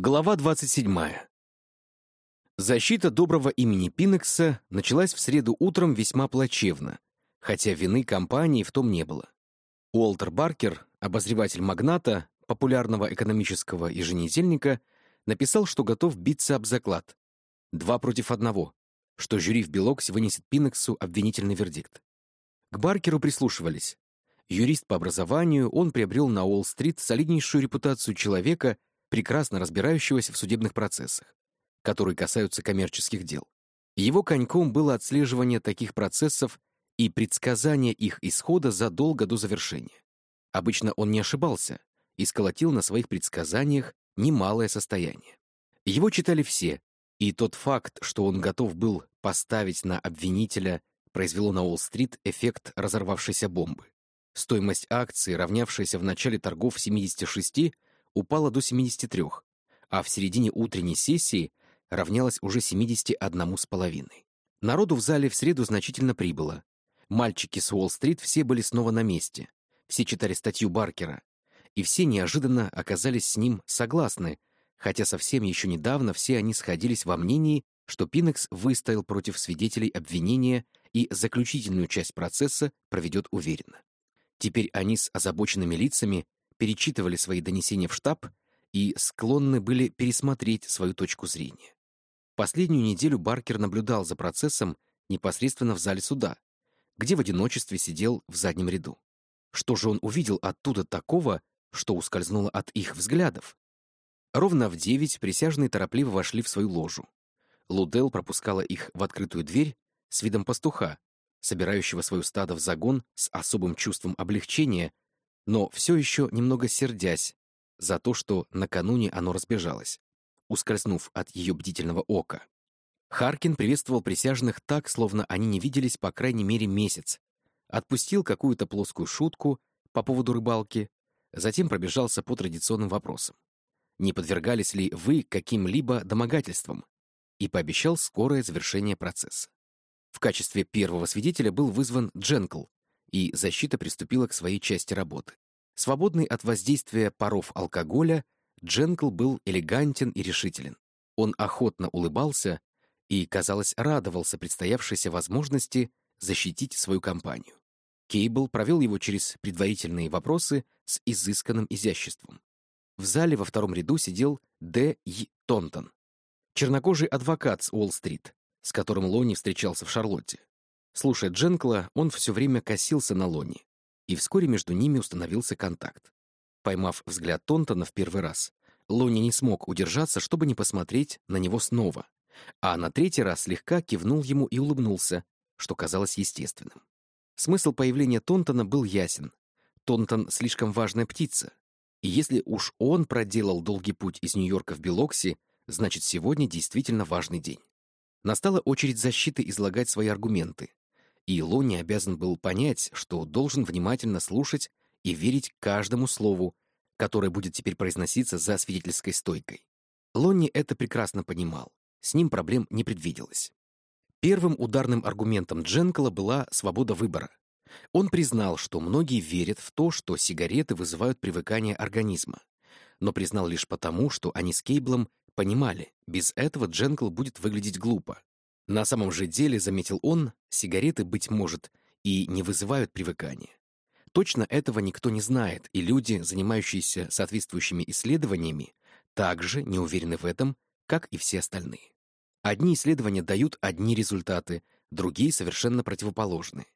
Глава 27. Защита доброго имени Пинекса началась в среду утром весьма плачевно, хотя вины компании в том не было. Уолтер Баркер, обозреватель «Магната», популярного экономического еженедельника, написал, что готов биться об заклад. Два против одного, что жюри в Белоксе вынесет Пинексу обвинительный вердикт. К Баркеру прислушивались. Юрист по образованию, он приобрел на Уолл-стрит солиднейшую репутацию человека, прекрасно разбирающегося в судебных процессах, которые касаются коммерческих дел. Его коньком было отслеживание таких процессов и предсказание их исхода задолго до завершения. Обычно он не ошибался и сколотил на своих предсказаниях немалое состояние. Его читали все, и тот факт, что он готов был поставить на обвинителя, произвело на Уолл-стрит эффект разорвавшейся бомбы. Стоимость акций, равнявшаяся в начале торгов 76, упала до 73, а в середине утренней сессии равнялась уже 71,5. Народу в зале в среду значительно прибыло. Мальчики с Уолл-стрит все были снова на месте. Все читали статью Баркера. И все неожиданно оказались с ним согласны, хотя совсем еще недавно все они сходились во мнении, что Пинекс выстоял против свидетелей обвинения и заключительную часть процесса проведет уверенно. Теперь они с озабоченными лицами перечитывали свои донесения в штаб и склонны были пересмотреть свою точку зрения. Последнюю неделю Баркер наблюдал за процессом непосредственно в зале суда, где в одиночестве сидел в заднем ряду. Что же он увидел оттуда такого, что ускользнуло от их взглядов? Ровно в девять присяжные торопливо вошли в свою ложу. Лудел пропускала их в открытую дверь с видом пастуха, собирающего свое стадо в загон с особым чувством облегчения но все еще немного сердясь за то, что накануне оно разбежалось, ускользнув от ее бдительного ока. Харкин приветствовал присяжных так, словно они не виделись по крайней мере месяц, отпустил какую-то плоскую шутку по поводу рыбалки, затем пробежался по традиционным вопросам. Не подвергались ли вы каким-либо домогательствам? И пообещал скорое завершение процесса. В качестве первого свидетеля был вызван Дженкл, и защита приступила к своей части работы. Свободный от воздействия паров алкоголя, Дженкл был элегантен и решителен. Он охотно улыбался и, казалось, радовался предстоявшейся возможности защитить свою компанию. Кейбл провел его через предварительные вопросы с изысканным изяществом. В зале во втором ряду сидел Д. Й. Тонтон, чернокожий адвокат с Уолл-стрит, с которым Лони встречался в Шарлотте. Слушая Дженкла, он все время косился на Лони, и вскоре между ними установился контакт. Поймав взгляд Тонтона в первый раз, Лони не смог удержаться, чтобы не посмотреть на него снова, а на третий раз слегка кивнул ему и улыбнулся, что казалось естественным. Смысл появления Тонтона был ясен. Тонтон — слишком важная птица, и если уж он проделал долгий путь из Нью-Йорка в Белокси, значит, сегодня действительно важный день. Настала очередь защиты излагать свои аргументы, и Лони обязан был понять, что должен внимательно слушать и верить каждому слову, которое будет теперь произноситься за свидетельской стойкой. Лонни это прекрасно понимал, с ним проблем не предвиделось. Первым ударным аргументом Дженкела была свобода выбора. Он признал, что многие верят в то, что сигареты вызывают привыкание организма, но признал лишь потому, что они с Кейблом понимали, без этого Дженкл будет выглядеть глупо, на самом же деле, заметил он, сигареты, быть может, и не вызывают привыкания. Точно этого никто не знает, и люди, занимающиеся соответствующими исследованиями, также не уверены в этом, как и все остальные. Одни исследования дают одни результаты, другие совершенно противоположные.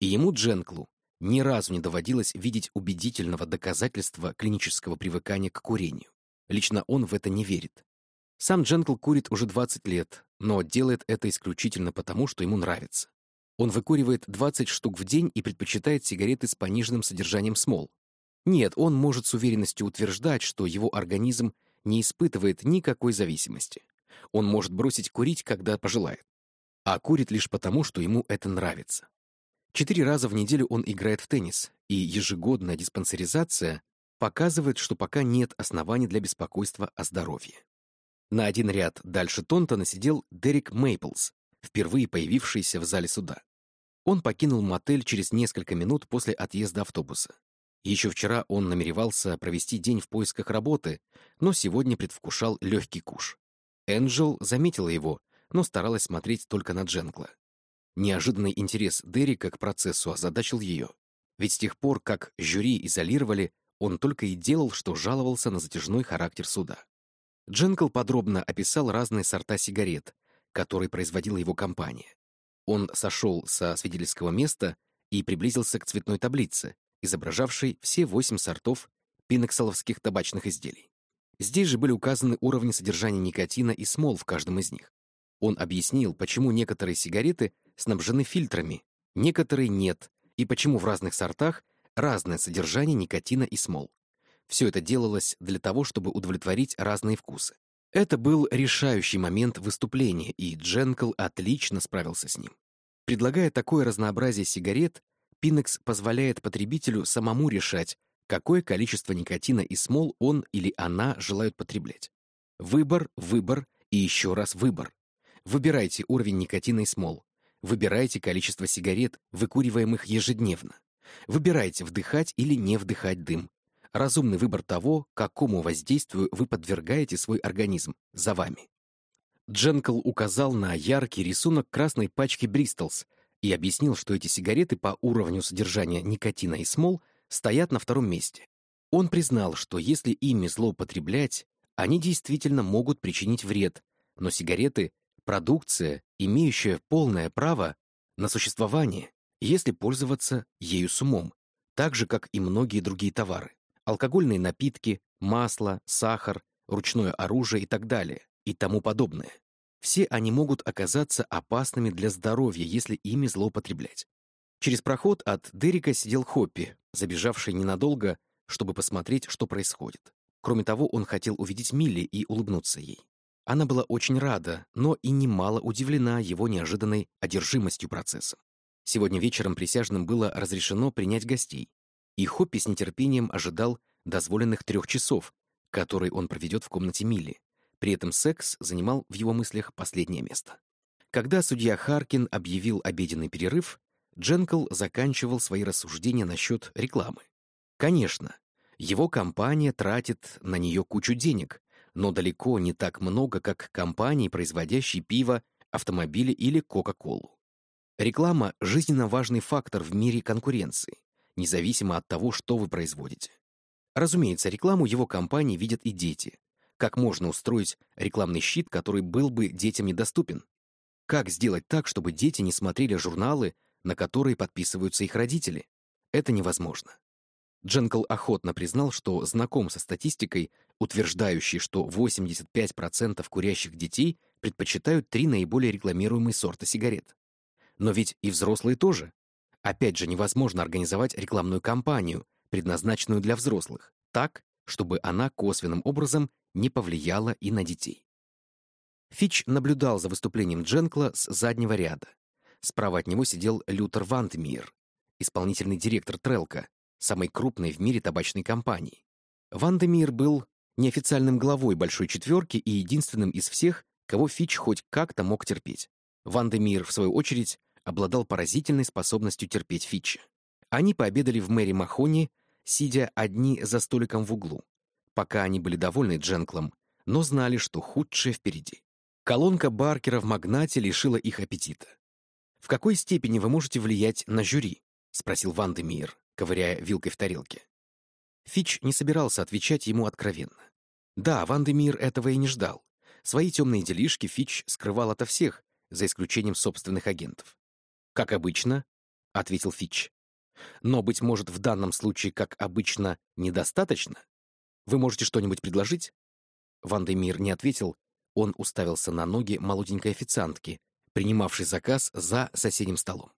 И ему, Дженклу, ни разу не доводилось видеть убедительного доказательства клинического привыкания к курению. Лично он в это не верит. Сам Дженкл курит уже 20 лет, но делает это исключительно потому, что ему нравится. Он выкуривает 20 штук в день и предпочитает сигареты с пониженным содержанием смол. Нет, он может с уверенностью утверждать, что его организм не испытывает никакой зависимости. Он может бросить курить, когда пожелает. А курит лишь потому, что ему это нравится. Четыре раза в неделю он играет в теннис, и ежегодная диспансеризация показывает, что пока нет оснований для беспокойства о здоровье. На один ряд дальше Тонтона сидел Дерек Мейплс, впервые появившийся в зале суда. Он покинул мотель через несколько минут после отъезда автобуса. Еще вчера он намеревался провести день в поисках работы, но сегодня предвкушал легкий куш. Энджел заметила его, но старалась смотреть только на Дженкла. Неожиданный интерес Дерека к процессу озадачил ее. Ведь с тех пор, как жюри изолировали, он только и делал, что жаловался на затяжной характер суда. Дженкл подробно описал разные сорта сигарет, которые производила его компания. Он сошел со свидетельского места и приблизился к цветной таблице, изображавшей все восемь сортов пиноксоловских табачных изделий. Здесь же были указаны уровни содержания никотина и смол в каждом из них. Он объяснил, почему некоторые сигареты снабжены фильтрами, некоторые нет, и почему в разных сортах разное содержание никотина и смол. Все это делалось для того, чтобы удовлетворить разные вкусы. Это был решающий момент выступления, и Дженкл отлично справился с ним. Предлагая такое разнообразие сигарет, Пинекс позволяет потребителю самому решать, какое количество никотина и смол он или она желают потреблять. Выбор, выбор и еще раз выбор. Выбирайте уровень никотина и смол. Выбирайте количество сигарет, выкуриваемых ежедневно. Выбирайте, вдыхать или не вдыхать дым. Разумный выбор того, какому воздействию вы подвергаете свой организм, за вами. Дженкл указал на яркий рисунок красной пачки «Бристолс» и объяснил, что эти сигареты по уровню содержания никотина и смол стоят на втором месте. Он признал, что если ими злоупотреблять, они действительно могут причинить вред, но сигареты — продукция, имеющая полное право на существование, если пользоваться ею с умом, так же, как и многие другие товары. Алкогольные напитки, масло, сахар, ручное оружие и так далее, и тому подобное. Все они могут оказаться опасными для здоровья, если ими злоупотреблять. Через проход от Дерека сидел Хоппи, забежавший ненадолго, чтобы посмотреть, что происходит. Кроме того, он хотел увидеть Милли и улыбнуться ей. Она была очень рада, но и немало удивлена его неожиданной одержимостью процессом. Сегодня вечером присяжным было разрешено принять гостей, и Хоппи с нетерпением ожидал дозволенных трех часов, которые он проведет в комнате Милли. При этом секс занимал в его мыслях последнее место. Когда судья Харкин объявил обеденный перерыв, Дженкл заканчивал свои рассуждения насчет рекламы. Конечно, его компания тратит на нее кучу денег, но далеко не так много, как компании, производящие пиво, автомобили или Кока-Колу. Реклама — жизненно важный фактор в мире конкуренции, независимо от того, что вы производите. Разумеется, рекламу его компании видят и дети, как можно устроить рекламный щит, который был бы детям недоступен? Как сделать так, чтобы дети не смотрели журналы, на которые подписываются их родители? Это невозможно. Дженкл охотно признал, что знаком со статистикой, утверждающей, что 85% курящих детей предпочитают три наиболее рекламируемые сорта сигарет. Но ведь и взрослые тоже. Опять же, невозможно организовать рекламную кампанию, предназначенную для взрослых, так, чтобы она косвенным образом не повлияла и на детей. Фич наблюдал за выступлением Дженкла с заднего ряда. Справа от него сидел Лютер Вандмир, исполнительный директор Трелка, самой крупной в мире табачной компании. Вандемир был неофициальным главой Большой Четверки и единственным из всех, кого Фич хоть как-то мог терпеть. Вандемир, в свою очередь, обладал поразительной способностью терпеть Фича. Они пообедали в Мэри Махони, сидя одни за столиком в углу. Пока они были довольны Дженклом, но знали, что худшее впереди. Колонка Баркера в «Магнате» лишила их аппетита. «В какой степени вы можете влиять на жюри?» — спросил Ван де Мир, ковыряя вилкой в тарелке. Фич не собирался отвечать ему откровенно. Да, Ван де Мир этого и не ждал. Свои темные делишки Фич скрывал ото всех, за исключением собственных агентов. «Как обычно», — ответил Фич. «Но, быть может, в данном случае, как обычно, недостаточно?» Вы можете что-нибудь предложить?» Вандемир не ответил. Он уставился на ноги молоденькой официантки, принимавшей заказ за соседним столом.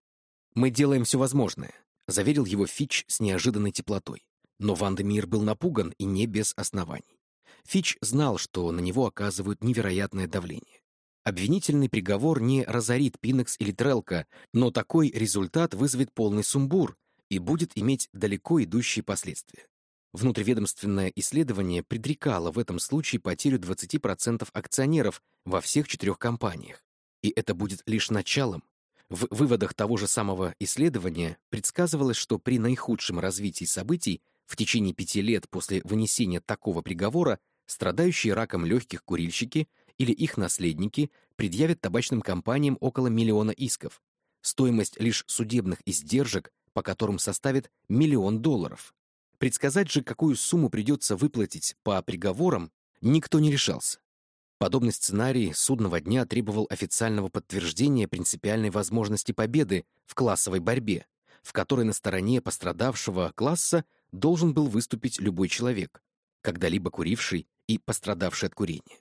«Мы делаем все возможное», — заверил его Фич с неожиданной теплотой. Но Вандемир был напуган и не без оснований. Фич знал, что на него оказывают невероятное давление. Обвинительный приговор не разорит Пинекс или Трелка, но такой результат вызовет полный сумбур и будет иметь далеко идущие последствия. Внутриведомственное исследование предрекало в этом случае потерю 20% акционеров во всех четырех компаниях. И это будет лишь началом. В выводах того же самого исследования предсказывалось, что при наихудшем развитии событий В течение пяти лет после вынесения такого приговора страдающие раком легких курильщики или их наследники предъявят табачным компаниям около миллиона исков. Стоимость лишь судебных издержек, по которым составит миллион долларов. Предсказать же, какую сумму придется выплатить по приговорам, никто не решался. Подобный сценарий судного дня требовал официального подтверждения принципиальной возможности победы в классовой борьбе, в которой на стороне пострадавшего класса должен был выступить любой человек, когда-либо куривший и пострадавший от курения.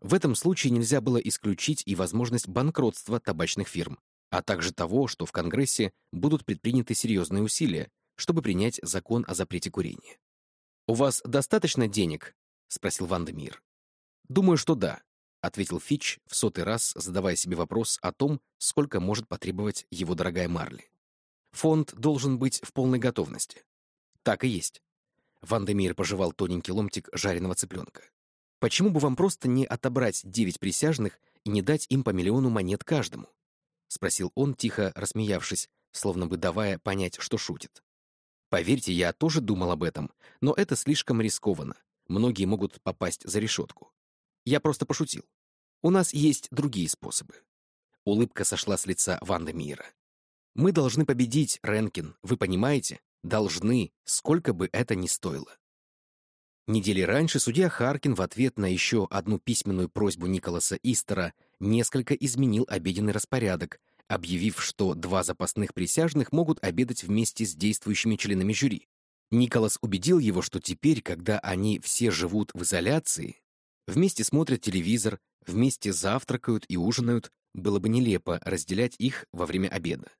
В этом случае нельзя было исключить и возможность банкротства табачных фирм, а также того, что в Конгрессе будут предприняты серьезные усилия, чтобы принять закон о запрете курения. «У вас достаточно денег?» — спросил Вандемир. «Думаю, что да», — ответил Фич, в сотый раз задавая себе вопрос о том, сколько может потребовать его дорогая Марли. «Фонд должен быть в полной готовности». «Так и есть». Вандемир пожевал тоненький ломтик жареного цыпленка. «Почему бы вам просто не отобрать девять присяжных и не дать им по миллиону монет каждому?» — спросил он, тихо рассмеявшись, словно бы давая понять, что шутит. «Поверьте, я тоже думал об этом, но это слишком рискованно. Многие могут попасть за решетку. Я просто пошутил. У нас есть другие способы. Улыбка сошла с лица Ванда Мира. Мы должны победить, Ренкин, вы понимаете? Должны, сколько бы это ни стоило. Недели раньше судья Харкин в ответ на еще одну письменную просьбу Николаса Истера несколько изменил обеденный распорядок, объявив, что два запасных присяжных могут обедать вместе с действующими членами жюри. Николас убедил его, что теперь, когда они все живут в изоляции, Вместе смотрят телевизор, вместе завтракают и ужинают, было бы нелепо разделять их во время обеда.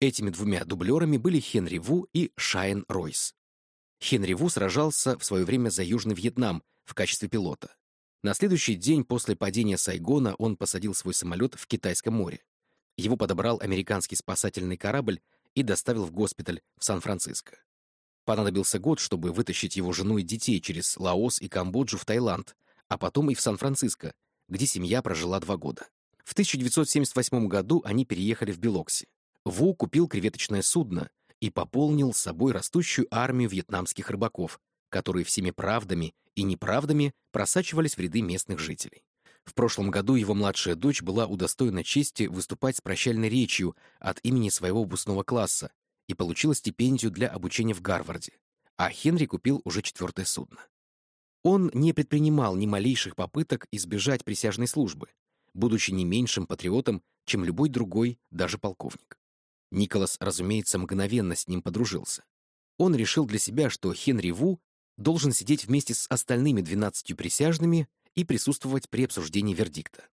Этими двумя дублерами были Хенри Ву и Шайн Ройс. Хенри Ву сражался в свое время за Южный Вьетнам в качестве пилота. На следующий день после падения Сайгона он посадил свой самолет в Китайском море. Его подобрал американский спасательный корабль и доставил в госпиталь в Сан-Франциско. Понадобился год, чтобы вытащить его жену и детей через Лаос и Камбоджу в Таиланд, а потом и в Сан-Франциско, где семья прожила два года. В 1978 году они переехали в Белокси. Ву купил креветочное судно и пополнил с собой растущую армию вьетнамских рыбаков, которые всеми правдами и неправдами просачивались в ряды местных жителей. В прошлом году его младшая дочь была удостоена чести выступать с прощальной речью от имени своего выпускного класса и получила стипендию для обучения в Гарварде, а Хенри купил уже четвертое судно. Он не предпринимал ни малейших попыток избежать присяжной службы, будучи не меньшим патриотом, чем любой другой, даже полковник. Николас, разумеется, мгновенно с ним подружился. Он решил для себя, что Хенри Ву должен сидеть вместе с остальными двенадцатью присяжными и присутствовать при обсуждении вердикта.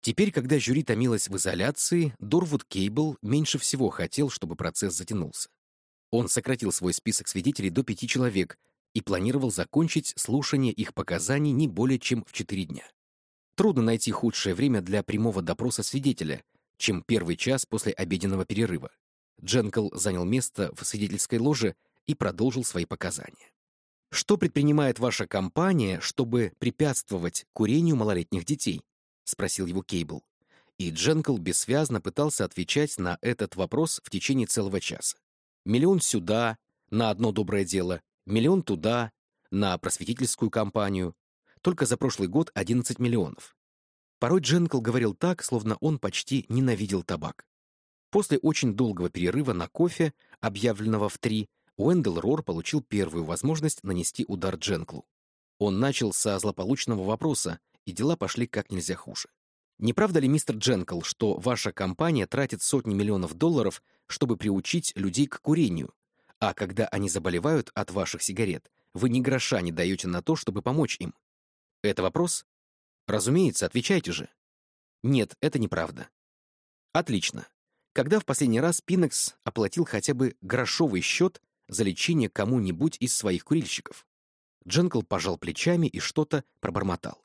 Теперь, когда жюри томилось в изоляции, Дорвуд Кейбл меньше всего хотел, чтобы процесс затянулся. Он сократил свой список свидетелей до пяти человек, и планировал закончить слушание их показаний не более чем в 4 дня. Трудно найти худшее время для прямого допроса свидетеля, чем первый час после обеденного перерыва. Дженкл занял место в свидетельской ложе и продолжил свои показания. «Что предпринимает ваша компания, чтобы препятствовать курению малолетних детей?» — спросил его Кейбл. И Дженкл бессвязно пытался отвечать на этот вопрос в течение целого часа. Миллион сюда, на одно доброе дело, Миллион туда, на просветительскую кампанию. Только за прошлый год 11 миллионов. Порой Дженкл говорил так, словно он почти ненавидел табак. После очень долгого перерыва на кофе, объявленного в три, Уэндел Рор получил первую возможность нанести удар Дженклу. Он начал со злополучного вопроса, и дела пошли как нельзя хуже. Не правда ли, мистер Дженкл, что ваша компания тратит сотни миллионов долларов, чтобы приучить людей к курению, а когда они заболевают от ваших сигарет, вы ни гроша не даете на то, чтобы помочь им. Это вопрос? Разумеется, отвечайте же. Нет, это неправда. Отлично. Когда в последний раз Пинекс оплатил хотя бы грошовый счет за лечение кому-нибудь из своих курильщиков? Дженкл пожал плечами и что-то пробормотал.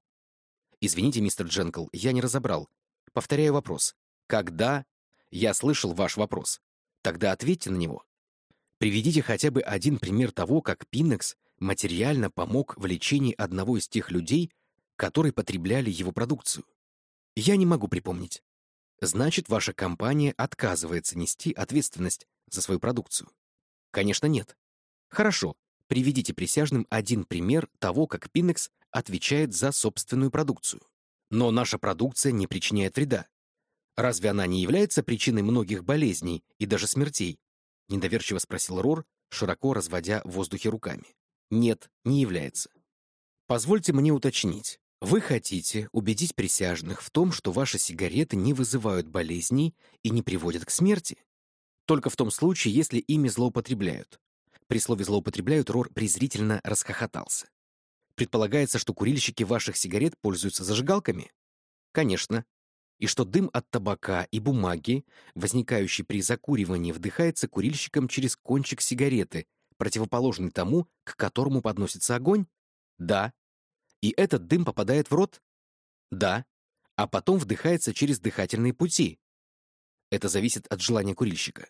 «Извините, мистер Дженкл, я не разобрал. Повторяю вопрос. Когда...» «Я слышал ваш вопрос. Тогда ответьте на него. Приведите хотя бы один пример того, как Пинекс материально помог в лечении одного из тех людей, которые потребляли его продукцию. Я не могу припомнить. Значит, ваша компания отказывается нести ответственность за свою продукцию? Конечно, нет. Хорошо, приведите присяжным один пример того, как Пинекс отвечает за собственную продукцию. Но наша продукция не причиняет вреда. Разве она не является причиной многих болезней и даже смертей? Недоверчиво спросил Рор, широко разводя в воздухе руками. Нет, не является. Позвольте мне уточнить. Вы хотите убедить присяжных в том, что ваши сигареты не вызывают болезней и не приводят к смерти? Только в том случае, если ими злоупотребляют. При слове «злоупотребляют» Рор презрительно расхохотался. Предполагается, что курильщики ваших сигарет пользуются зажигалками? Конечно. И что дым от табака и бумаги, возникающий при закуривании, вдыхается курильщиком через кончик сигареты, противоположный тому, к которому подносится огонь? Да. И этот дым попадает в рот? Да. А потом вдыхается через дыхательные пути. Это зависит от желания курильщика.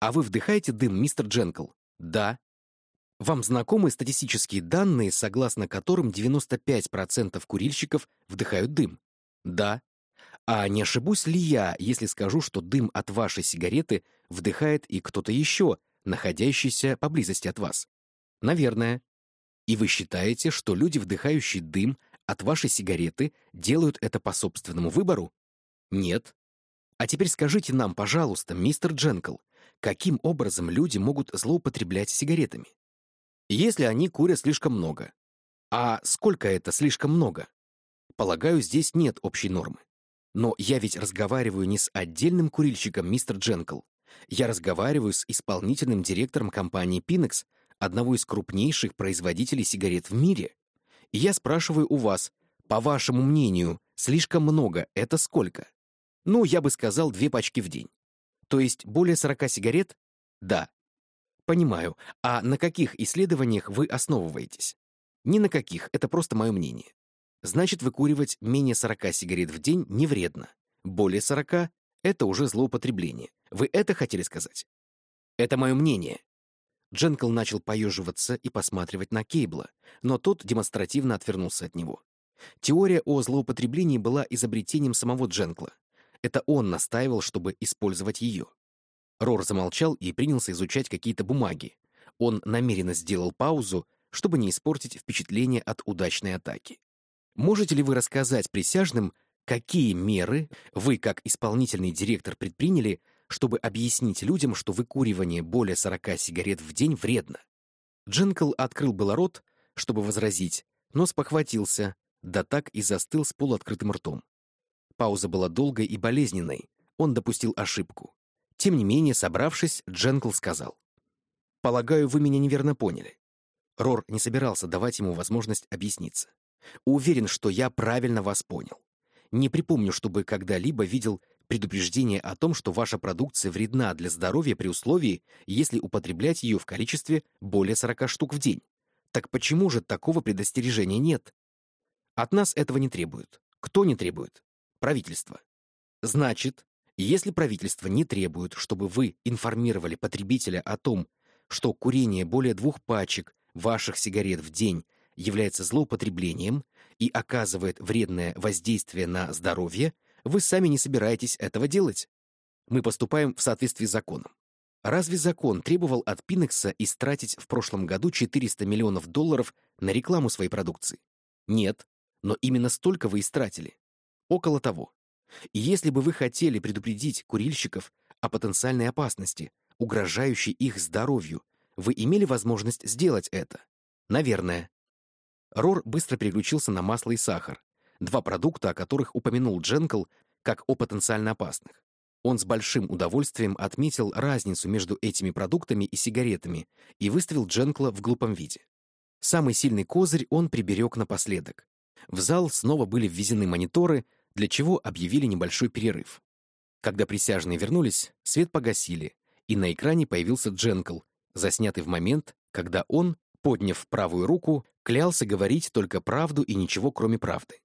А вы вдыхаете дым, мистер Дженкл? Да. Вам знакомы статистические данные, согласно которым 95% курильщиков вдыхают дым? Да. А не ошибусь ли я, если скажу, что дым от вашей сигареты вдыхает и кто-то еще, находящийся поблизости от вас? Наверное. И вы считаете, что люди, вдыхающие дым от вашей сигареты, делают это по собственному выбору? Нет. А теперь скажите нам, пожалуйста, мистер Дженкл, каким образом люди могут злоупотреблять сигаретами. Если они курят слишком много. А сколько это слишком много? Полагаю, здесь нет общей нормы. Но я ведь разговариваю не с отдельным курильщиком, мистер Дженкл. Я разговариваю с исполнительным директором компании Pinex, одного из крупнейших производителей сигарет в мире. И я спрашиваю у вас, по вашему мнению, слишком много — это сколько? Ну, я бы сказал, две пачки в день. То есть более 40 сигарет? Да. Понимаю. А на каких исследованиях вы основываетесь? Ни на каких, это просто мое мнение. Значит, выкуривать менее 40 сигарет в день не вредно. Более 40 — это уже злоупотребление. Вы это хотели сказать? Это мое мнение. Дженкл начал поеживаться и посматривать на Кейбла, но тот демонстративно отвернулся от него. Теория о злоупотреблении была изобретением самого Дженкла. Это он настаивал, чтобы использовать ее. Рор замолчал и принялся изучать какие-то бумаги. Он намеренно сделал паузу, чтобы не испортить впечатление от удачной атаки. Можете ли вы рассказать присяжным, какие меры вы, как исполнительный директор, предприняли, чтобы объяснить людям, что выкуривание более 40 сигарет в день вредно? Дженкл открыл было рот, чтобы возразить, но спохватился, да так и застыл с полуоткрытым ртом. Пауза была долгой и болезненной. Он допустил ошибку. Тем не менее, собравшись, Дженкл сказал. «Полагаю, вы меня неверно поняли». Рор не собирался давать ему возможность объясниться. «Уверен, что я правильно вас понял. Не припомню, чтобы когда-либо видел предупреждение о том, что ваша продукция вредна для здоровья при условии, если употреблять ее в количестве более 40 штук в день. Так почему же такого предостережения нет? От нас этого не требуют. Кто не требует? правительство. Значит, если правительство не требует, чтобы вы информировали потребителя о том, что курение более двух пачек ваших сигарет в день является злоупотреблением и оказывает вредное воздействие на здоровье, вы сами не собираетесь этого делать. Мы поступаем в соответствии с законом. Разве закон требовал от Пинекса истратить в прошлом году 400 миллионов долларов на рекламу своей продукции? Нет, но именно столько вы истратили. Около того. И если бы вы хотели предупредить курильщиков о потенциальной опасности, угрожающей их здоровью, вы имели возможность сделать это? Наверное. Рор быстро переключился на масло и сахар, два продукта, о которых упомянул Дженкл, как о потенциально опасных. Он с большим удовольствием отметил разницу между этими продуктами и сигаретами и выставил Дженкла в глупом виде. Самый сильный козырь он приберег напоследок. В зал снова были ввезены мониторы, для чего объявили небольшой перерыв. Когда присяжные вернулись, свет погасили, и на экране появился Дженкл, заснятый в момент, когда он, подняв правую руку, клялся говорить только правду и ничего, кроме правды.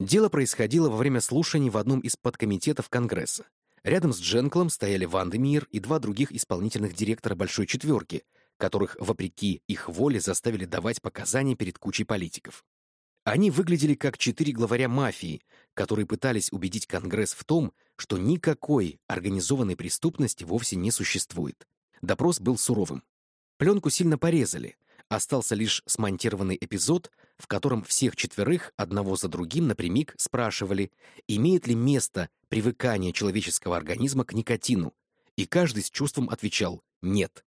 Дело происходило во время слушаний в одном из подкомитетов Конгресса. Рядом с Дженклом стояли Вандемир и два других исполнительных директора Большой Четверки, которых, вопреки их воле, заставили давать показания перед кучей политиков. Они выглядели как четыре главаря мафии, которые пытались убедить Конгресс в том, что никакой организованной преступности вовсе не существует. Допрос был суровым. Пленку сильно порезали. Остался лишь смонтированный эпизод, в котором всех четверых одного за другим напрямик спрашивали, имеет ли место привыкание человеческого организма к никотину, и каждый с чувством отвечал «нет».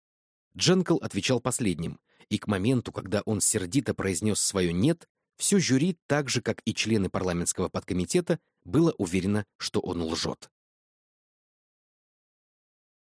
Дженкл отвечал последним, и к моменту, когда он сердито произнес свое «нет», все жюри, так же, как и члены парламентского подкомитета, было уверено, что он лжет.